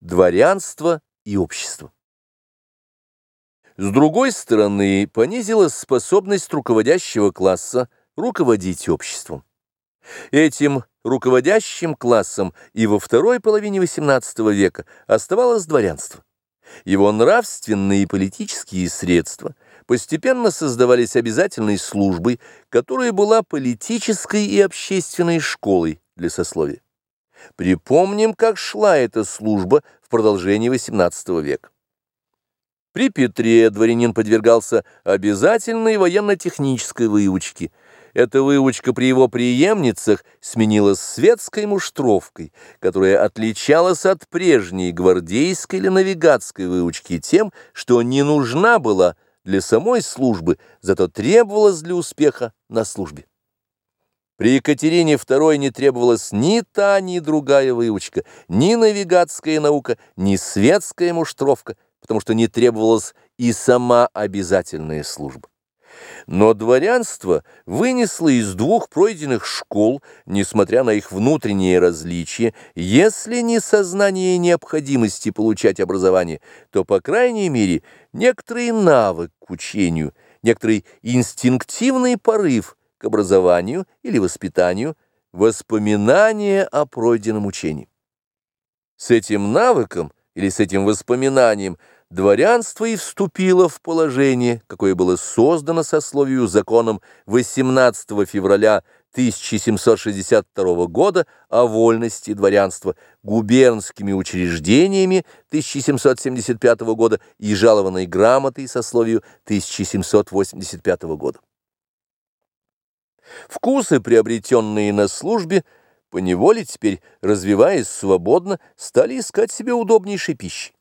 Дворянство и общество. С другой стороны, понизилась способность руководящего класса руководить обществом. Этим руководящим классом и во второй половине XVIII века оставалось дворянство. Его нравственные и политические средства постепенно создавались обязательной службой, которая была политической и общественной школой для сословия. Припомним, как шла эта служба в продолжении XVIII века. При Петре дворянин подвергался обязательной военно-технической выучке. Эта выучка при его преемницах сменилась светской муштровкой, которая отличалась от прежней гвардейской или навигатской выучки тем, что не нужна была для самой службы, зато требовалась для успеха на службе. При Екатерине II не требовалась ни та, ни другая выучка, ни навигатская наука, ни светская муштровка, потому что не требовалась и сама обязательная служба. Но дворянство вынесло из двух пройденных школ, несмотря на их внутренние различия, если не сознание необходимости получать образование, то, по крайней мере, некоторый навык к учению, некоторый инстинктивный порыв – к образованию или воспитанию воспоминания о пройденном учении. С этим навыком или с этим воспоминанием дворянство и вступило в положение, какое было создано сословию законом 18 февраля 1762 года о вольности дворянства, губернскими учреждениями 1775 года и жалованной грамотой сословию 1785 года. Вкусы, приобретенные на службе, поневоле теперь, развиваясь свободно, стали искать себе удобнейшей пищи.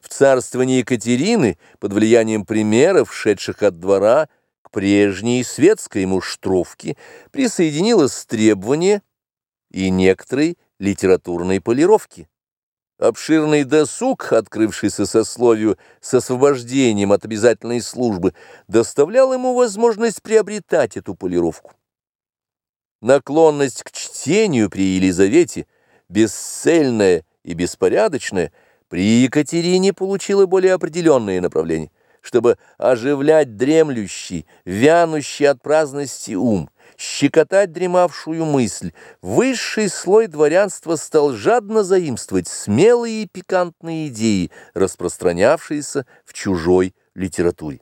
В царствовании Екатерины, под влиянием примеров, шедших от двора, к прежней светской муштровке присоединилось требование и некоторой литературной полировки. Обширный досуг, открывшийся сословию с освобождением от обязательной службы, доставлял ему возможность приобретать эту полировку. Наклонность к чтению при Елизавете, бесцельная и беспорядочная, при Екатерине получила более определенные направления, чтобы оживлять дремлющий, вянущий от праздности ум – щекотать дремавшую мысль, высший слой дворянства стал жадно заимствовать смелые и пикантные идеи, распространявшиеся в чужой литературе.